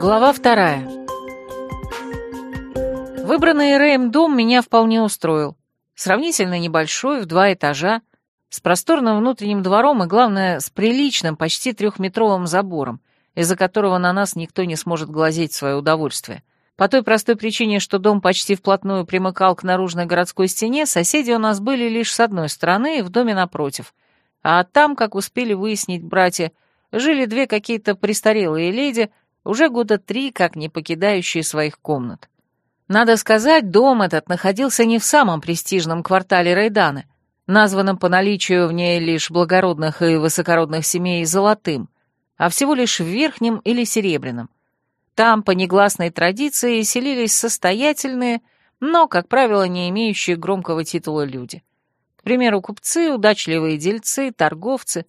Глава вторая. Выбранный Рэем дом меня вполне устроил. Сравнительно небольшой, в два этажа, с просторным внутренним двором и, главное, с приличным, почти трехметровым забором, из-за которого на нас никто не сможет глазеть свое удовольствие. По той простой причине, что дом почти вплотную примыкал к наружной городской стене, соседи у нас были лишь с одной стороны и в доме напротив. А там, как успели выяснить братья, жили две какие-то престарелые леди, уже года три как не покидающие своих комнат. Надо сказать, дом этот находился не в самом престижном квартале Рейданы, названном по наличию в ней лишь благородных и высокородных семей золотым, а всего лишь в верхнем или серебряном. Там, по негласной традиции, селились состоятельные, но, как правило, не имеющие громкого титула люди. К примеру, купцы, удачливые дельцы, торговцы.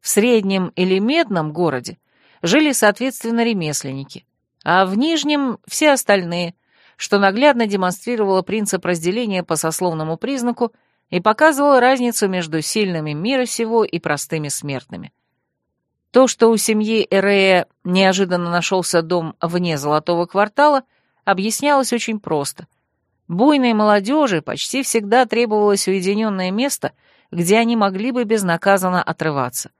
В среднем или медном городе жили, соответственно, ремесленники, а в нижнем — все остальные, что наглядно демонстрировало принцип разделения по сословному признаку и показывало разницу между сильными мира сего и простыми смертными. То, что у семьи Эрея неожиданно нашелся дом вне Золотого квартала, объяснялось очень просто. Буйной молодежи почти всегда требовалось уединенное место, где они могли бы безнаказанно отрываться.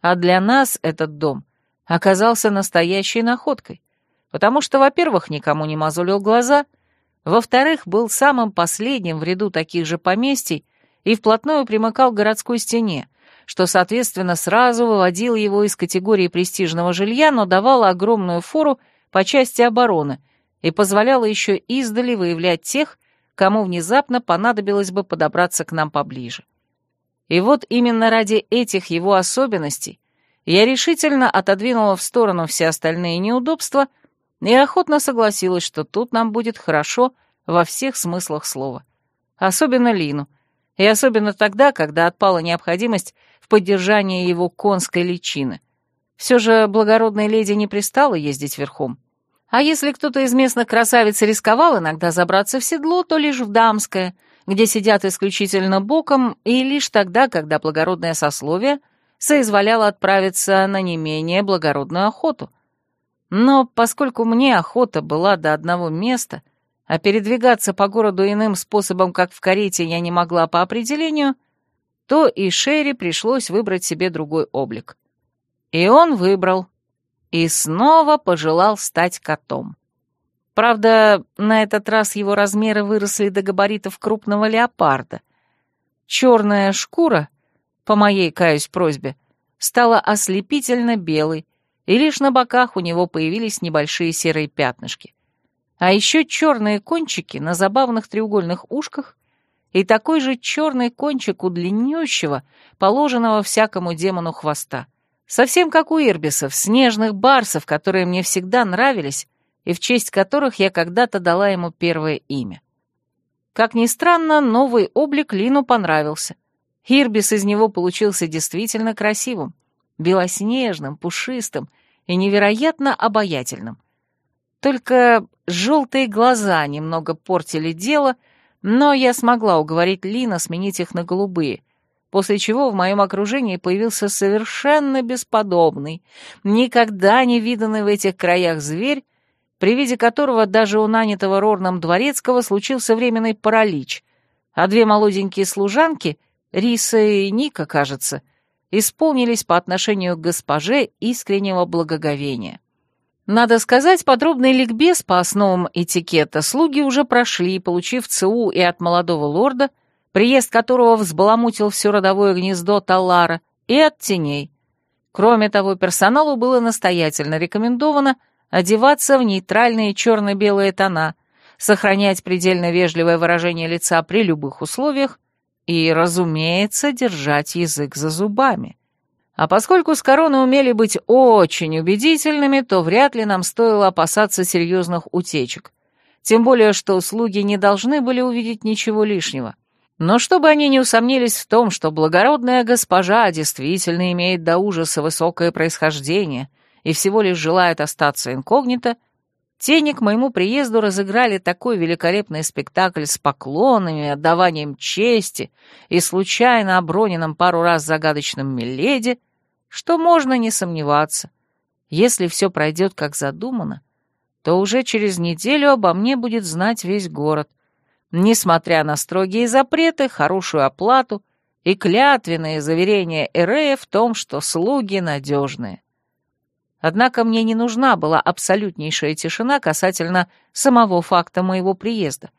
А для нас этот дом оказался настоящей находкой, потому что, во-первых, никому не мозолил глаза, во-вторых, был самым последним в ряду таких же поместий и вплотную примыкал к городской стене, что, соответственно, сразу выводил его из категории престижного жилья, но давало огромную фору по части обороны и позволяло еще издали выявлять тех, кому внезапно понадобилось бы подобраться к нам поближе. И вот именно ради этих его особенностей я решительно отодвинула в сторону все остальные неудобства и охотно согласилась, что тут нам будет хорошо во всех смыслах слова. Особенно Лину. И особенно тогда, когда отпала необходимость в поддержании его конской личины. Все же благородной леди не пристало ездить верхом. А если кто-то из местных красавиц рисковал иногда забраться в седло, то лишь в дамское, где сидят исключительно боком, и лишь тогда, когда благородное сословие — соизволяла отправиться на не менее благородную охоту. Но поскольку мне охота была до одного места, а передвигаться по городу иным способом, как в карете, я не могла по определению, то и Шерри пришлось выбрать себе другой облик. И он выбрал. И снова пожелал стать котом. Правда, на этот раз его размеры выросли до габаритов крупного леопарда. Черная шкура по моей, каюсь, просьбе, стала ослепительно белой, и лишь на боках у него появились небольшие серые пятнышки. А еще черные кончики на забавных треугольных ушках и такой же черный кончик у длиннющего, положенного всякому демону хвоста. Совсем как у ирбисов, снежных барсов, которые мне всегда нравились и в честь которых я когда-то дала ему первое имя. Как ни странно, новый облик Лину понравился — Ирбис из него получился действительно красивым, белоснежным, пушистым и невероятно обаятельным. Только желтые глаза немного портили дело, но я смогла уговорить Лина сменить их на голубые, после чего в моем окружении появился совершенно бесподобный, никогда не виданный в этих краях зверь, при виде которого даже у нанятого Рорном Дворецкого случился временный паралич, а две молоденькие служанки Риса и Ника, кажется, исполнились по отношению к госпоже искреннего благоговения. Надо сказать, подробный ликбез по основам этикета слуги уже прошли, получив ЦУ и от молодого лорда, приезд которого взбаламутил все родовое гнездо Таллара, и от теней. Кроме того, персоналу было настоятельно рекомендовано одеваться в нейтральные черно-белые тона, сохранять предельно вежливое выражение лица при любых условиях и, разумеется, держать язык за зубами. А поскольку с короны умели быть очень убедительными, то вряд ли нам стоило опасаться серьезных утечек. Тем более, что слуги не должны были увидеть ничего лишнего. Но чтобы они не усомнились в том, что благородная госпожа действительно имеет до ужаса высокое происхождение и всего лишь желает остаться инкогнито, Тени к моему приезду разыграли такой великолепный спектакль с поклонами, отдаванием чести и случайно оброненным пару раз загадочным Миледи, что можно не сомневаться. Если все пройдет как задумано, то уже через неделю обо мне будет знать весь город, несмотря на строгие запреты, хорошую оплату и клятвенные заверения Эрея в том, что слуги надежные. Однако мне не нужна была абсолютнейшая тишина касательно самого факта моего приезда.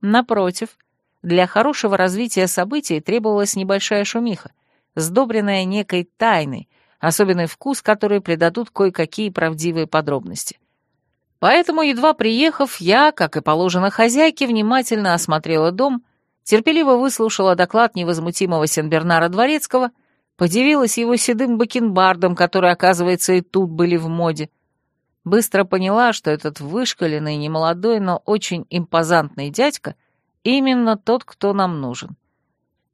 Напротив, для хорошего развития событий требовалась небольшая шумиха, сдобренная некой тайной, особенный вкус, который придадут кое-какие правдивые подробности. Поэтому, едва приехав, я, как и положено хозяйке, внимательно осмотрела дом, терпеливо выслушала доклад невозмутимого Сенбернара Дворецкого, подивилась его седым бакенбардом, которые, оказывается, и тут были в моде. Быстро поняла, что этот вышкаленный, немолодой, но очень импозантный дядька именно тот, кто нам нужен.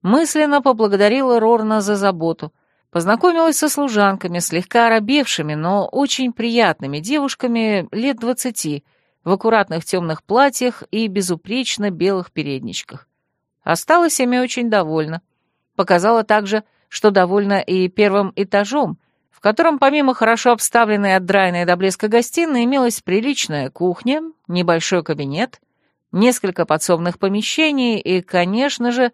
Мысленно поблагодарила Рорна за заботу — Познакомилась со служанками, слегка оробевшими, но очень приятными девушками лет двадцати, в аккуратных темных платьях и безупречно белых передничках. Осталась ими очень довольна. Показала также, что довольна и первым этажом, в котором помимо хорошо обставленной от драйной до блеска гостиной имелась приличная кухня, небольшой кабинет, несколько подсобных помещений и, конечно же,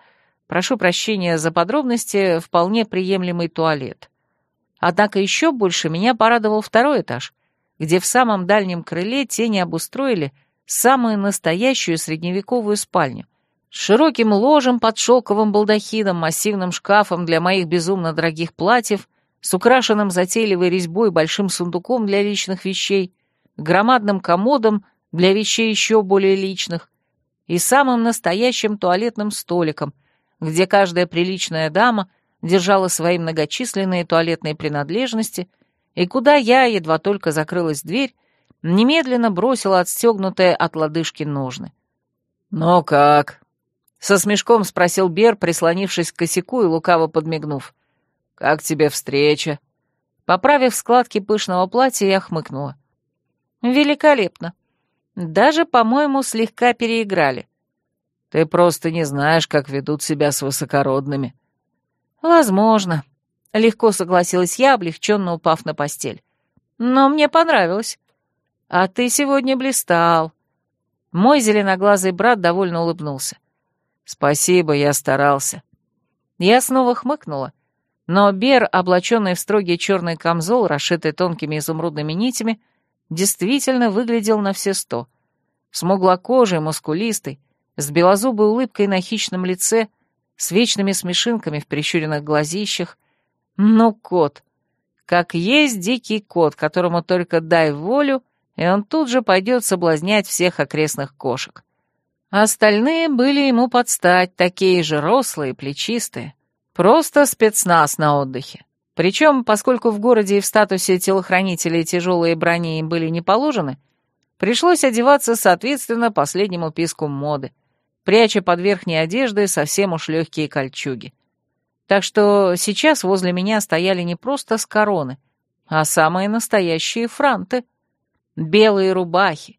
Прошу прощения за подробности, вполне приемлемый туалет. Однако еще больше меня порадовал второй этаж, где в самом дальнем крыле тени обустроили самую настоящую средневековую спальню с широким ложем под шелковым балдахином, массивным шкафом для моих безумно дорогих платьев, с украшенным затейливой резьбой большим сундуком для личных вещей, громадным комодом для вещей еще более личных и самым настоящим туалетным столиком — где каждая приличная дама держала свои многочисленные туалетные принадлежности, и куда я, едва только закрылась дверь, немедленно бросила отстегнутые от лодыжки ножны. «Ну как?» — со смешком спросил Бер, прислонившись к косяку и лукаво подмигнув. «Как тебе встреча?» Поправив складки пышного платья, я хмыкнула. «Великолепно. Даже, по-моему, слегка переиграли. Ты просто не знаешь, как ведут себя с высокородными». «Возможно», — легко согласилась я, облегченно упав на постель. «Но мне понравилось. А ты сегодня блистал». Мой зеленоглазый брат довольно улыбнулся. «Спасибо, я старался». Я снова хмыкнула, но Бер, облаченный в строгий черный камзол, расшитый тонкими изумрудными нитями, действительно выглядел на все сто. Смуглокожий, мускулистый, с белозубой улыбкой на хищном лице, с вечными смешинками в прищуренных глазищах. Ну, кот. Как есть дикий кот, которому только дай волю, и он тут же пойдет соблазнять всех окрестных кошек. Остальные были ему под стать, такие же рослые, плечистые. Просто спецназ на отдыхе. Причем, поскольку в городе и в статусе телохранителей тяжелые брони им были не положены, пришлось одеваться соответственно последнему писку моды — пряча под верхней одеждой совсем уж легкие кольчуги. Так что сейчас возле меня стояли не просто с короны, а самые настоящие франты. Белые рубахи,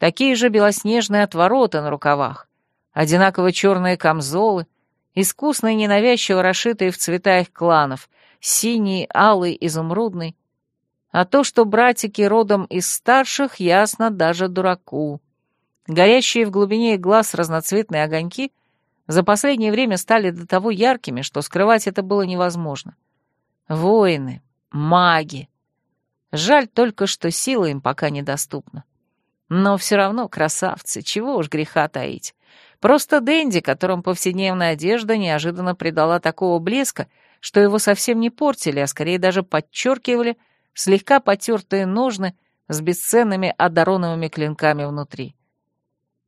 такие же белоснежные отвороты на рукавах, одинаково черные камзолы, искусно и ненавязчиво расшитые в цвета их кланов, синий, алый, изумрудный. А то, что братики родом из старших, ясно даже дураку. Горящие в глубине глаз разноцветные огоньки за последнее время стали до того яркими, что скрывать это было невозможно. Воины, маги. Жаль только, что сила им пока недоступна. Но все равно красавцы, чего уж греха таить. Просто Дэнди, которому повседневная одежда неожиданно придала такого блеска, что его совсем не портили, а скорее даже подчеркивали слегка потертые ножны с бесценными одароновыми клинками внутри.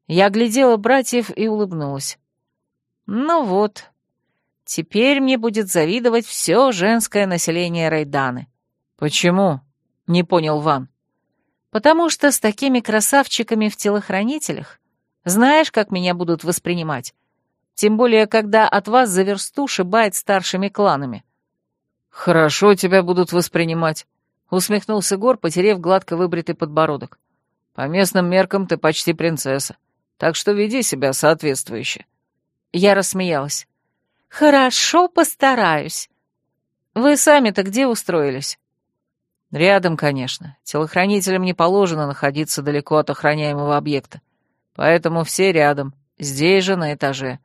Я оглядела братьев и улыбнулась. Ну вот, теперь мне будет завидовать все женское население Райданы. Почему? Не понял Ван. Потому что с такими красавчиками в телохранителях знаешь, как меня будут воспринимать? Тем более, когда от вас за версту шибает старшими кланами. Хорошо тебя будут воспринимать, усмехнулся Гор, потерев гладко выбритый подбородок. По местным меркам ты почти принцесса так что веди себя соответствующе». Я рассмеялась. «Хорошо, постараюсь. Вы сами-то где устроились?» Рядом, конечно. Телохранителям не положено находиться далеко от охраняемого объекта. Поэтому все рядом, здесь же на этаже.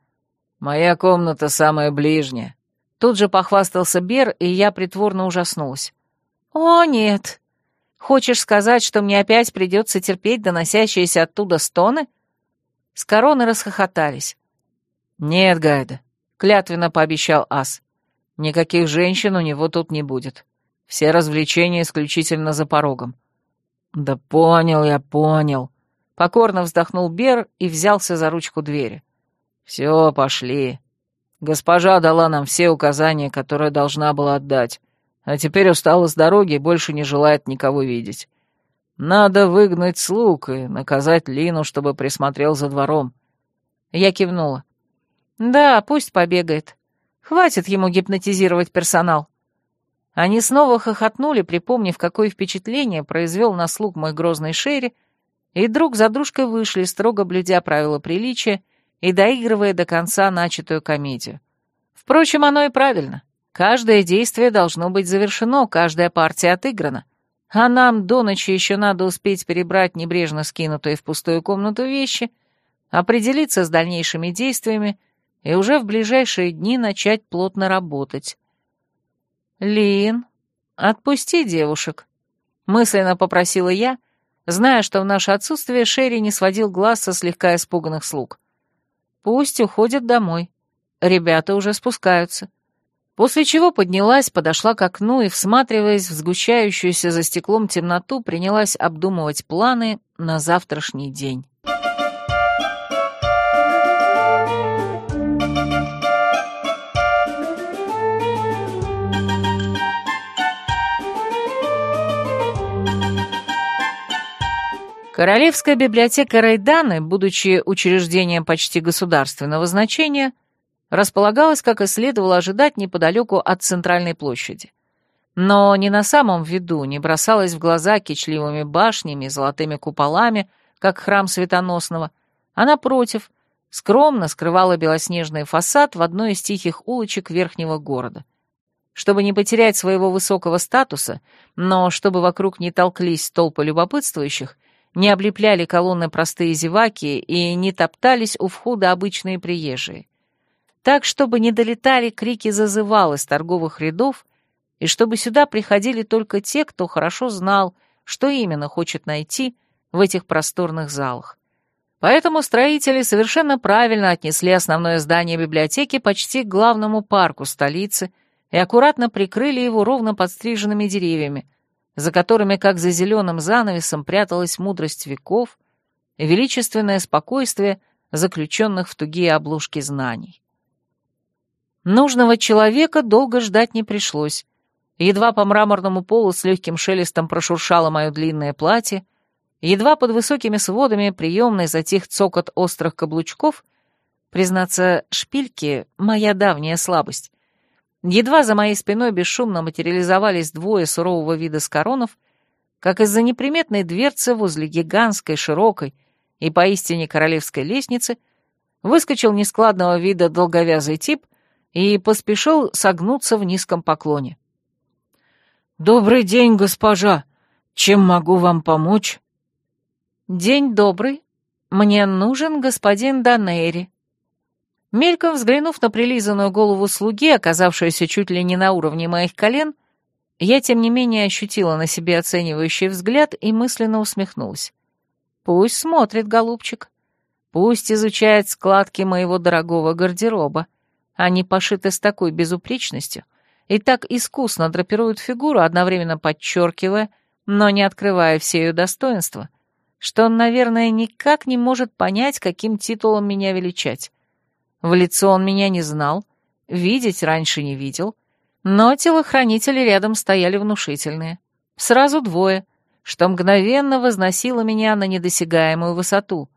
Моя комната самая ближняя. Тут же похвастался Бер, и я притворно ужаснулась. «О, нет! Хочешь сказать, что мне опять придется терпеть доносящиеся оттуда стоны?» С короны расхохотались. «Нет, Гайда», — клятвенно пообещал Ас. «Никаких женщин у него тут не будет. Все развлечения исключительно за порогом». «Да понял я, понял», — покорно вздохнул Бер и взялся за ручку двери. «Все, пошли. Госпожа дала нам все указания, которые должна была отдать, а теперь устала с дороги и больше не желает никого видеть. Надо выгнать слуг и наказать Лину, чтобы присмотрел за двором». Я кивнула. «Да, пусть побегает. Хватит ему гипнотизировать персонал». Они снова хохотнули, припомнив, какое впечатление произвел на слуг мой грозный Шерри, и друг за дружкой вышли, строго блюдя правила приличия и доигрывая до конца начатую комедию. Впрочем, оно и правильно. Каждое действие должно быть завершено, каждая партия отыграна. А нам до ночи еще надо успеть перебрать небрежно скинутые в пустую комнату вещи, определиться с дальнейшими действиями и уже в ближайшие дни начать плотно работать. «Лин, отпусти девушек», — мысленно попросила я, зная, что в наше отсутствие Шерри не сводил глаз со слегка испуганных слуг. «Пусть уходят домой. Ребята уже спускаются». После чего поднялась, подошла к окну и, всматриваясь в сгущающуюся за стеклом темноту, принялась обдумывать планы на завтрашний день. Королевская библиотека Райданы, будучи учреждением почти государственного значения, располагалась, как и следовало ожидать, неподалеку от центральной площади. Но не на самом виду, не бросалась в глаза кичливыми башнями и золотыми куполами, как храм Светоносного, а напротив, скромно скрывала белоснежный фасад в одной из тихих улочек верхнего города. Чтобы не потерять своего высокого статуса, но чтобы вокруг не толклись толпы любопытствующих, не облепляли колонны простые зеваки и не топтались у входа обычные приезжие. Так, чтобы не долетали крики зазывал из торговых рядов, и чтобы сюда приходили только те, кто хорошо знал, что именно хочет найти в этих просторных залах. Поэтому строители совершенно правильно отнесли основное здание библиотеки почти к главному парку столицы и аккуратно прикрыли его ровно подстриженными деревьями, за которыми, как за зеленым занавесом, пряталась мудрость веков и величественное спокойствие заключенных в тугие облушки знаний. Нужного человека долго ждать не пришлось. Едва по мраморному полу с легким шелестом прошуршало мое длинное платье, едва под высокими сводами приемной затих цокот острых каблучков, признаться, шпильки — моя давняя слабость, Едва за моей спиной бесшумно материализовались двое сурового вида скоронов, как из-за неприметной дверцы возле гигантской, широкой и поистине королевской лестницы выскочил нескладного вида долговязый тип и поспешил согнуться в низком поклоне. «Добрый день, госпожа! Чем могу вам помочь?» «День добрый. Мне нужен господин Данейри», Мельком взглянув на прилизанную голову слуги, оказавшуюся чуть ли не на уровне моих колен, я, тем не менее, ощутила на себе оценивающий взгляд и мысленно усмехнулась. Пусть смотрит, голубчик. Пусть изучает складки моего дорогого гардероба. Они пошиты с такой безупречностью и так искусно драпируют фигуру, одновременно подчеркивая, но не открывая все ее достоинства, что он, наверное, никак не может понять, каким титулом меня величать. В лицо он меня не знал, видеть раньше не видел, но телохранители рядом стояли внушительные. Сразу двое, что мгновенно возносило меня на недосягаемую высоту.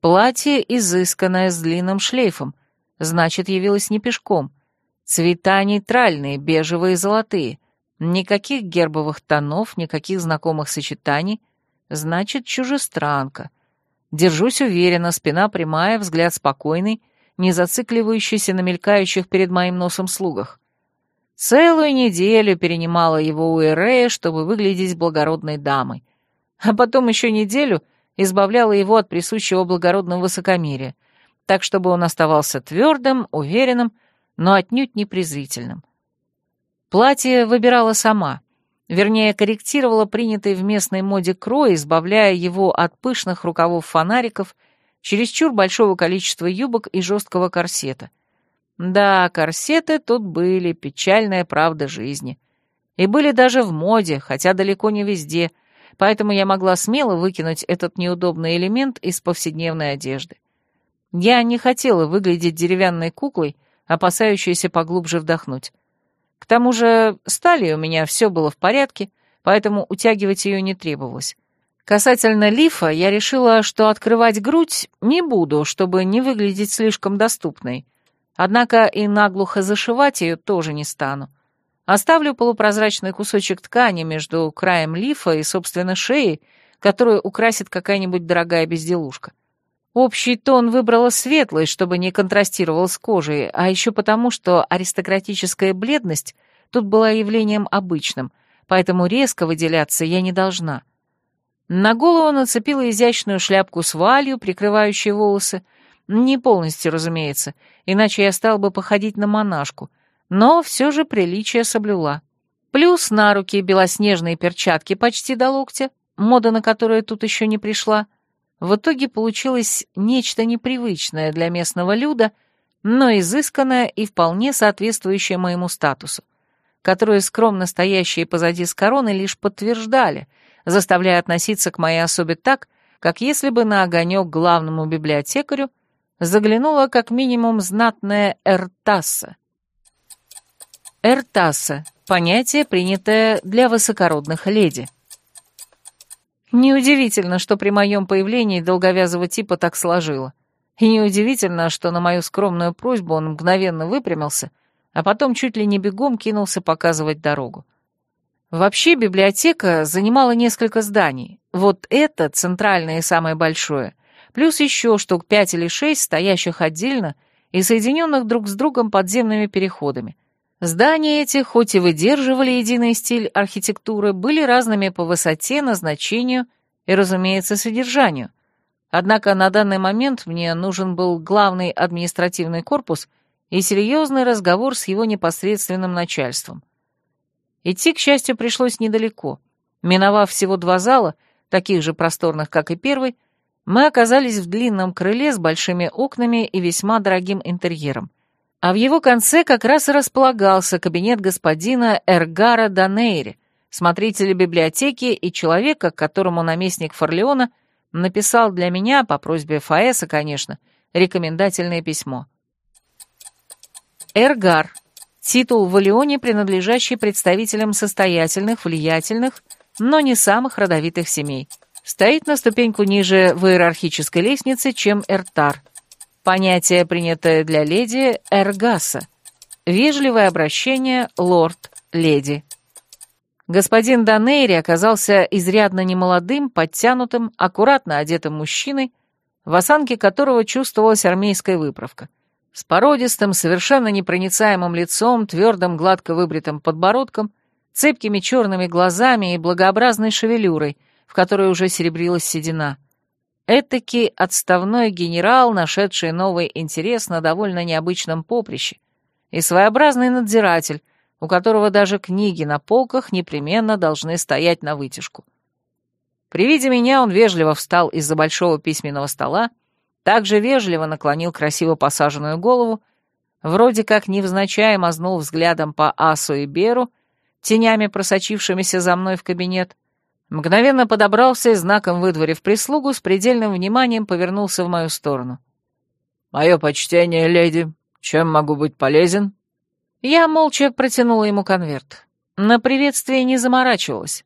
Платье изысканное с длинным шлейфом, значит, явилось не пешком. Цвета нейтральные, бежевые и золотые. Никаких гербовых тонов, никаких знакомых сочетаний. Значит, чужестранка. Держусь уверенно, спина прямая, взгляд спокойный — не зацикливающийся на мелькающих перед моим носом слугах. Целую неделю перенимала его у Эрея, чтобы выглядеть благородной дамой. А потом еще неделю избавляла его от присущего благородного высокомерия, так чтобы он оставался твердым, уверенным, но отнюдь не презрительным. Платье выбирала сама, вернее, корректировала принятый в местной моде крой, избавляя его от пышных рукавов фонариков, чересчур большого количества юбок и жесткого корсета. Да, корсеты тут были, печальная правда жизни. И были даже в моде, хотя далеко не везде, поэтому я могла смело выкинуть этот неудобный элемент из повседневной одежды. Я не хотела выглядеть деревянной куклой, опасающейся поглубже вдохнуть. К тому же с талией у меня все было в порядке, поэтому утягивать ее не требовалось. Касательно лифа, я решила, что открывать грудь не буду, чтобы не выглядеть слишком доступной. Однако и наглухо зашивать ее тоже не стану. Оставлю полупрозрачный кусочек ткани между краем лифа и, собственно, шеей, которую украсит какая-нибудь дорогая безделушка. Общий тон выбрала светлый, чтобы не контрастировал с кожей, а еще потому, что аристократическая бледность тут была явлением обычным, поэтому резко выделяться я не должна. На голову нацепила изящную шляпку с вуалью, прикрывающей волосы, не полностью, разумеется, иначе я стал бы походить на монашку, но все же приличие соблюла. Плюс на руки белоснежные перчатки почти до локтя, мода на которую тут еще не пришла — в итоге получилось нечто непривычное для местного люда, но изысканное и вполне соответствующее моему статусу, которое скромно стоящие позади с короны лишь подтверждали, заставляя относиться к моей особе так, как если бы на огонек главному библиотекарю заглянула как минимум знатная Эртасса. Эртасса — понятие, принятое для высокородных леди — Неудивительно, что при моем появлении долговязого типа так сложило. И неудивительно, что на мою скромную просьбу он мгновенно выпрямился, а потом чуть ли не бегом кинулся показывать дорогу. Вообще библиотека занимала несколько зданий. Вот это центральное и самое большое, плюс еще штук пять или шесть, стоящих отдельно и соединенных друг с другом подземными переходами — Здания эти, хоть и выдерживали единый стиль архитектуры, были разными по высоте, назначению и, разумеется, содержанию. Однако на данный момент мне нужен был главный административный корпус и серьезный разговор с его непосредственным начальством. Идти, к счастью, пришлось недалеко. Миновав всего два зала, таких же просторных, как и первый, мы оказались в длинном крыле с большими окнами и весьма дорогим интерьером а в его конце как раз и располагался кабинет господина Эргара Данейри, смотрителя библиотеки и человека, которому наместник Форлеона написал для меня, по просьбе Фаэса, конечно, рекомендательное письмо. Эргар — титул в Валионе, принадлежащий представителям состоятельных, влиятельных, но не самых родовитых семей. Стоит на ступеньку ниже в иерархической лестнице, чем Эртар — Понятие, принятое для леди, эргаса. Вежливое обращение лорд-леди. Господин Данейри оказался изрядно немолодым, подтянутым, аккуратно одетым мужчиной, в осанке которого чувствовалась армейская выправка. С породистым, совершенно непроницаемым лицом, твердым, гладко выбритым подбородком, цепкими черными глазами и благообразной шевелюрой, в которой уже серебрилась седина — Этакий отставной генерал, нашедший новый интерес на довольно необычном поприще, и своеобразный надзиратель, у которого даже книги на полках непременно должны стоять на вытяжку. При виде меня он вежливо встал из-за большого письменного стола, также вежливо наклонил красиво посаженную голову, вроде как невзначай мазнул взглядом по Асу и Беру, тенями просочившимися за мной в кабинет, Мгновенно подобрался и, знаком выдворив прислугу, с предельным вниманием повернулся в мою сторону. «Мое почтение, леди. Чем могу быть полезен?» Я молча протянула ему конверт. На приветствие не заморачивалась.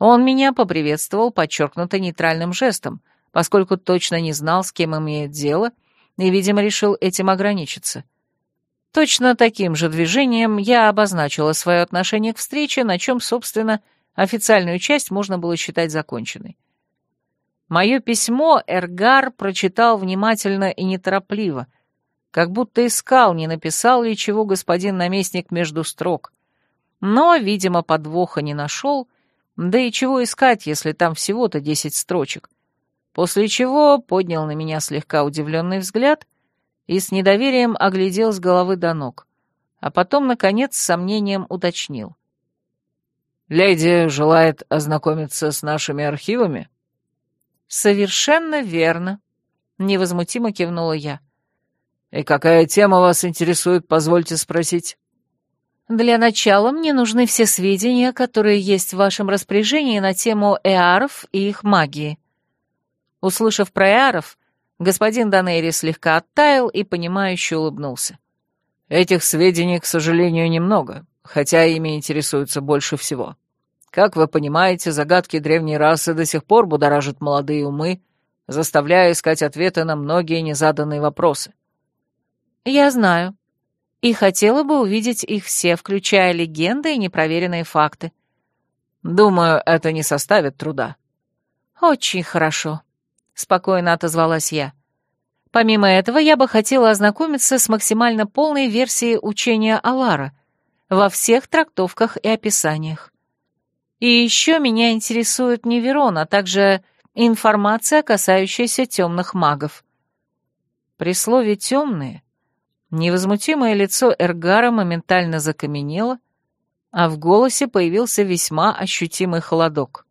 Он меня поприветствовал подчеркнуто нейтральным жестом, поскольку точно не знал, с кем имеет дело, и, видимо, решил этим ограничиться. Точно таким же движением я обозначила свое отношение к встрече, на чем, собственно, Официальную часть можно было считать законченной. Мое письмо Эргар прочитал внимательно и неторопливо, как будто искал, не написал ли чего господин наместник между строк, но, видимо, подвоха не нашел, да и чего искать, если там всего-то десять строчек. После чего поднял на меня слегка удивленный взгляд и с недоверием оглядел с головы до ног, а потом, наконец, с сомнением уточнил. «Леди желает ознакомиться с нашими архивами?» «Совершенно верно», — невозмутимо кивнула я. «И какая тема вас интересует, позвольте спросить?» Для начала мне нужны все сведения, которые есть в вашем распоряжении на тему эаров и их магии. Услышав про эаров, господин Данейри слегка оттаял и понимающе улыбнулся. Этих сведений, к сожалению, немного, хотя ими интересуются больше всего. Как вы понимаете, загадки древней расы до сих пор будоражат молодые умы, заставляя искать ответы на многие незаданные вопросы. Я знаю, и хотела бы увидеть их все, включая легенды и непроверенные факты. Думаю, это не составит труда. Очень хорошо, спокойно отозвалась я. Помимо этого, я бы хотела ознакомиться с максимально полной версией учения Алара во всех трактовках и описаниях. И еще меня интересует Неверон, а также информация, касающаяся темных магов. При слове «темные» Невозмутимое лицо Эргара моментально закаменело, а в голосе появился весьма ощутимый холодок.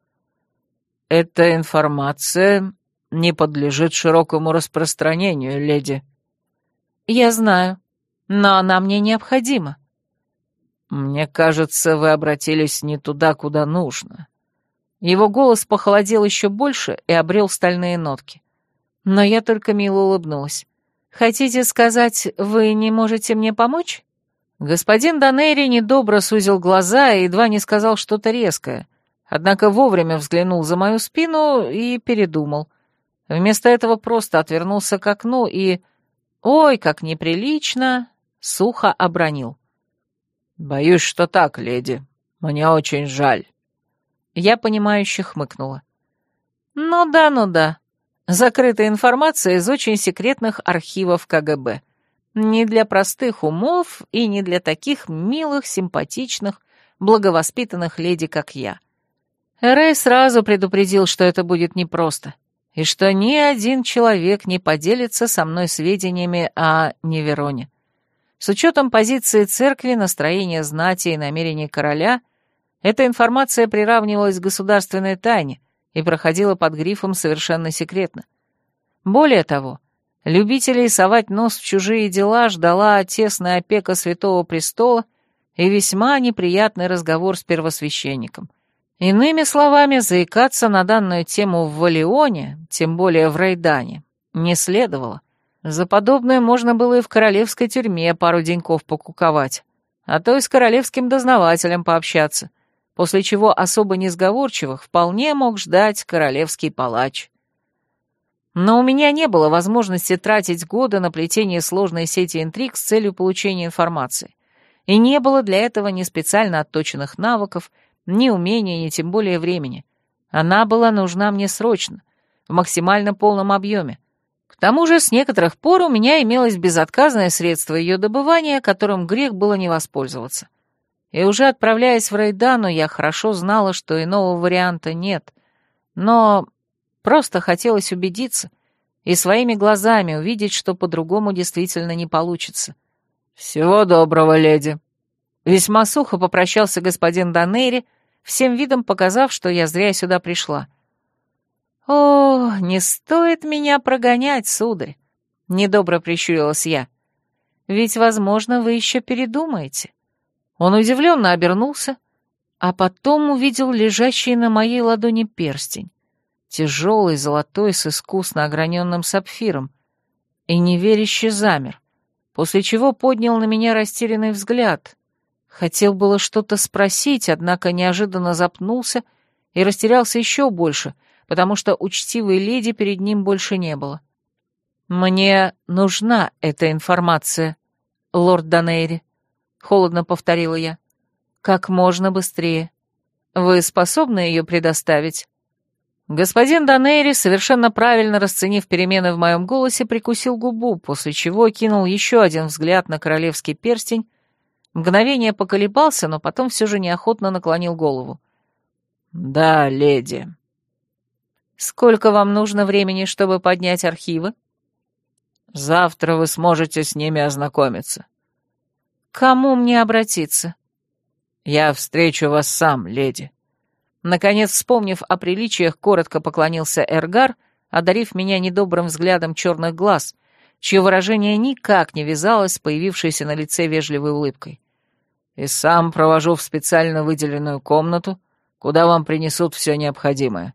«Эта информация не подлежит широкому распространению, леди». «Я знаю, но она мне необходима». «Мне кажется, вы обратились не туда, куда нужно». Его голос похолодел еще больше и обрел стальные нотки. Но я только мило улыбнулась. Хотите сказать, вы не можете мне помочь? Господин Данери недобро сузил глаза и едва не сказал что-то резкое, однако вовремя взглянул за мою спину и передумал. Вместо этого просто отвернулся к окну и... Ой, как неприлично! Сухо обронил. «Боюсь, что так, леди. Мне очень жаль». Я понимающе хмыкнула. «Ну да, ну да. Закрытая информация из очень секретных архивов КГБ. Не для простых умов и не для таких милых, симпатичных, благовоспитанных леди, как я. Рэй сразу предупредил, что это будет непросто, и что ни один человек не поделится со мной сведениями о Невероне. С учетом позиции церкви, настроения знати и намерений короля, эта информация приравнивалась к государственной тайне — и проходила под грифом совершенно секретно. Более того, любителей совать нос в чужие дела ждала тесная опека Святого Престола и весьма неприятный разговор с первосвященником. Иными словами, заикаться на данную тему в Валионе, тем более в Рейдане, не следовало. За подобное можно было и в королевской тюрьме пару деньков покуковать, а то и с королевским дознавателем пообщаться после чего особо несговорчивых вполне мог ждать королевский палач. Но у меня не было возможности тратить годы на плетение сложной сети интриг с целью получения информации. И не было для этого ни специально отточенных навыков, ни умения, ни тем более времени. Она была нужна мне срочно, в максимально полном объеме. К тому же с некоторых пор у меня имелось безотказное средство ее добывания, которым грех было не воспользоваться. И уже отправляясь в Рейдану, я хорошо знала, что иного варианта нет. Но просто хотелось убедиться и своими глазами увидеть, что по-другому действительно не получится. «Всего доброго, леди!» Весьма сухо попрощался господин Данери, всем видом показав, что я зря сюда пришла. «О, не стоит меня прогонять, сударь!» — недобро прищурилась я. «Ведь, возможно, вы еще передумаете». Он удивленно обернулся, а потом увидел лежащий на моей ладони перстень, тяжелый, золотой, с искусно ограненным сапфиром, и неверяще замер, после чего поднял на меня растерянный взгляд. Хотел было что-то спросить, однако неожиданно запнулся и растерялся еще больше, потому что учтивой леди перед ним больше не было. «Мне нужна эта информация, лорд Данейри», — холодно повторила я. «Как можно быстрее. Вы способны ее предоставить?» Господин Данейри, совершенно правильно расценив перемены в моем голосе, прикусил губу, после чего кинул еще один взгляд на королевский перстень, Мгновение поколебался, но потом все же неохотно наклонил голову. «Да, леди». «Сколько вам нужно времени, чтобы поднять архивы?» «Завтра вы сможете с ними ознакомиться». «Кому мне обратиться?» «Я встречу вас сам, леди». Наконец, вспомнив о приличиях, коротко поклонился Эргар, одарив меня недобрым взглядом черных глаз, чье выражение никак не вязалось с появившейся на лице вежливой улыбкой. «И сам провожу в специально выделенную комнату, куда вам принесут все необходимое».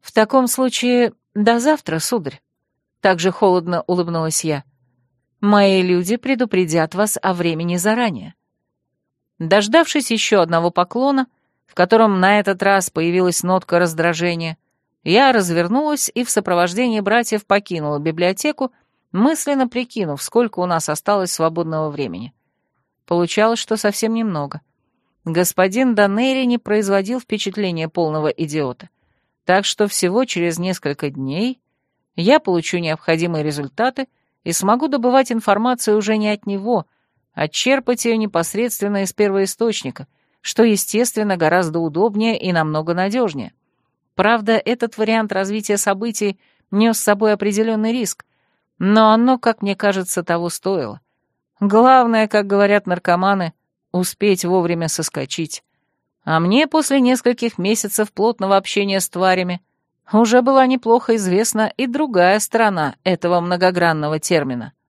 «В таком случае до завтра, сударь», — также холодно улыбнулась я. «Мои люди предупредят вас о времени заранее». Дождавшись еще одного поклона, в котором на этот раз появилась нотка раздражения, я развернулась и в сопровождении братьев покинула библиотеку, мысленно прикинув, сколько у нас осталось свободного времени. Получалось, что совсем немного. Господин Данери не производил впечатления полного идиота. Так что всего через несколько дней я получу необходимые результаты и смогу добывать информацию уже не от него, а черпать ее непосредственно из первоисточника, что, естественно, гораздо удобнее и намного надежнее. Правда, этот вариант развития событий нес с собой определенный риск, но оно, как мне кажется, того стоило. Главное, как говорят наркоманы, успеть вовремя соскочить. А мне после нескольких месяцев плотного общения с тварями уже была неплохо известна и другая сторона этого многогранного термина.